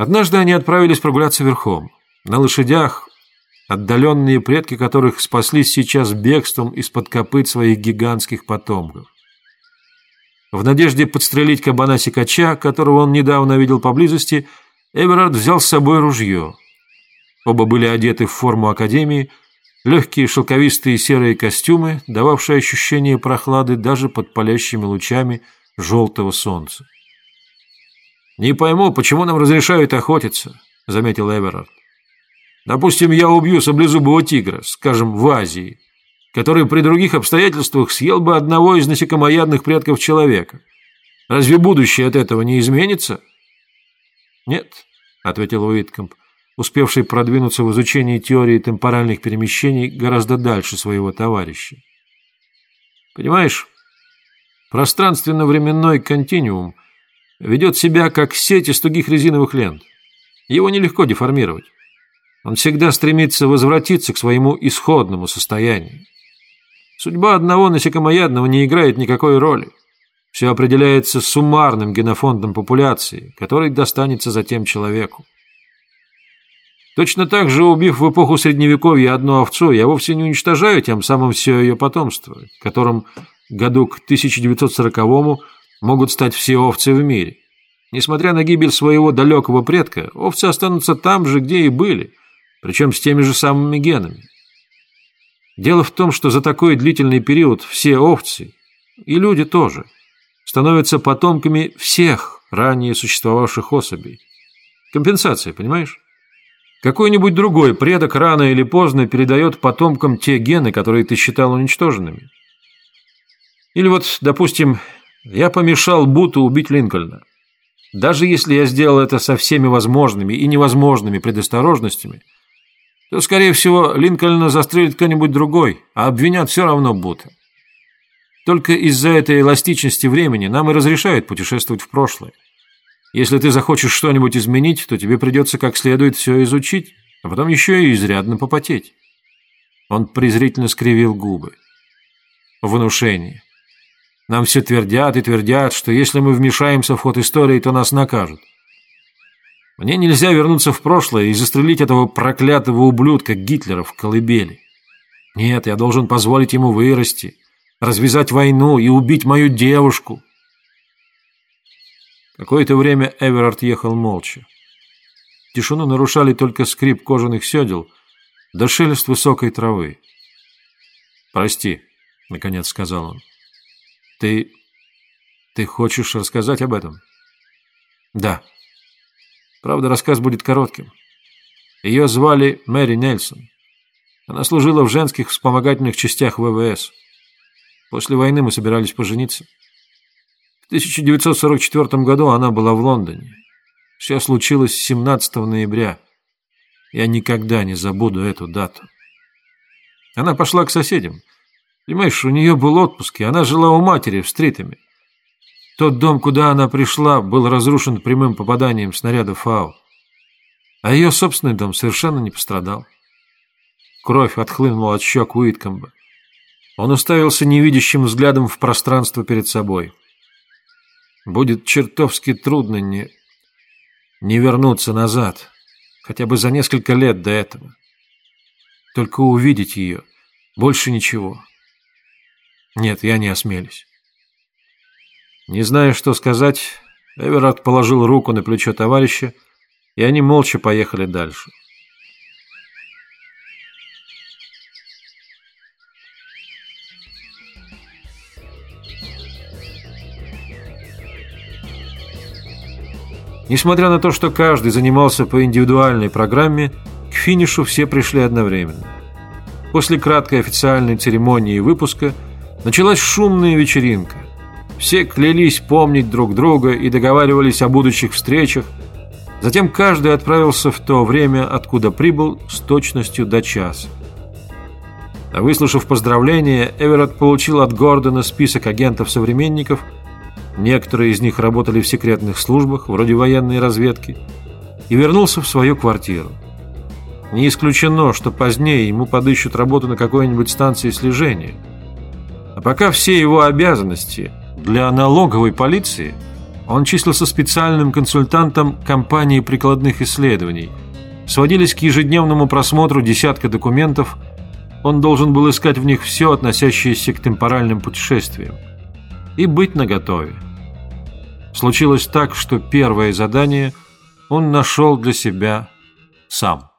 Однажды они отправились прогуляться верхом. На лошадях, отдаленные предки которых спаслись сейчас бегством из-под копыт своих гигантских потомков. В надежде подстрелить кабана-сикача, которого он недавно видел поблизости, Эверард взял с собой ружье. Оба были одеты в форму академии, легкие шелковистые серые костюмы, дававшие ощущение прохлады даже под палящими лучами желтого солнца. «Не пойму, почему нам разрешают охотиться», — заметил Эверард. «Допустим, я убью саблезубого тигра, скажем, в Азии, который при других обстоятельствах съел бы одного из насекомоядных предков человека. Разве будущее от этого не изменится?» «Нет», — ответил Уиткомп, успевший продвинуться в изучении теории темпоральных перемещений гораздо дальше своего товарища. «Понимаешь, пространственно-временной континуум ведет себя как сеть из тугих резиновых лент. Его нелегко деформировать. Он всегда стремится возвратиться к своему исходному состоянию. Судьба одного насекомоядного не играет никакой роли. Все определяется суммарным генофондом популяции, который достанется затем человеку. Точно так же, убив в эпоху Средневековья одну овцу, я вовсе не уничтожаю тем самым все ее потомство, которым году к 1940-му могут стать все овцы в мире. Несмотря на гибель своего далекого предка, овцы останутся там же, где и были, причем с теми же самыми генами. Дело в том, что за такой длительный период все овцы, и люди тоже, становятся потомками всех ранее существовавших особей. Компенсация, понимаешь? Какой-нибудь другой предок рано или поздно передает потомкам те гены, которые ты считал уничтоженными. Или вот, допустим, я помешал Буту убить Линкольна. Даже если я сделал это со всеми возможными и невозможными предосторожностями – то, скорее всего, Линкольна застрелит кто-нибудь другой, а обвинят все равно Бута. Только из-за этой эластичности времени нам и разрешают путешествовать в прошлое. Если ты захочешь что-нибудь изменить, то тебе придется как следует все изучить, а потом еще и изрядно попотеть. Он презрительно скривил губы. Внушение. Нам все твердят и твердят, что если мы вмешаемся в ход истории, то нас накажут. Мне нельзя вернуться в прошлое и застрелить этого проклятого ублюдка Гитлера в колыбели. Нет, я должен позволить ему вырасти, развязать войну и убить мою девушку. Какое-то время Эверард ехал молча. Тишину нарушали только скрип кожаных седел да шелест высокой травы. «Прости», — наконец сказал он. «Ты... ты хочешь рассказать об этом?» «Да». Правда, рассказ будет коротким. Ее звали Мэри Нельсон. Она служила в женских вспомогательных частях ВВС. После войны мы собирались пожениться. В 1944 году она была в Лондоне. Все случилось 17 ноября. Я никогда не забуду эту дату. Она пошла к соседям. Понимаешь, у нее был отпуск, и она жила у матери в Стритами. Тот дом, куда она пришла, был разрушен прямым попаданием снаряда ФАУ. А ее собственный дом совершенно не пострадал. Кровь отхлынула от щек Уиткомба. Он уставился невидящим взглядом в пространство перед собой. Будет чертовски трудно не... не вернуться назад, хотя бы за несколько лет до этого. Только увидеть ее, больше ничего. Нет, я не осмелюсь. Не зная, что сказать, Эверард положил руку на плечо товарища, и они молча поехали дальше. Несмотря на то, что каждый занимался по индивидуальной программе, к финишу все пришли одновременно. После краткой официальной церемонии выпуска началась шумная вечеринка – все клялись помнить друг друга и договаривались о будущих встречах. Затем каждый отправился в то время, откуда прибыл, с точностью до часа. А выслушав поздравления, Эверетт получил от Гордона список агентов-современников. Некоторые из них работали в секретных службах, вроде военной разведки, и вернулся в свою квартиру. Не исключено, что позднее ему подыщут работу на какой-нибудь станции слежения. А пока все его обязанности – для налоговой полиции Он числился специальным консультантом компании прикладных исследований. Сводились к ежедневному просмотру десятка документов. Он должен был искать в них все, относящееся к темпоральным путешествиям. И быть наготове. Случилось так, что первое задание он нашел для себя сам.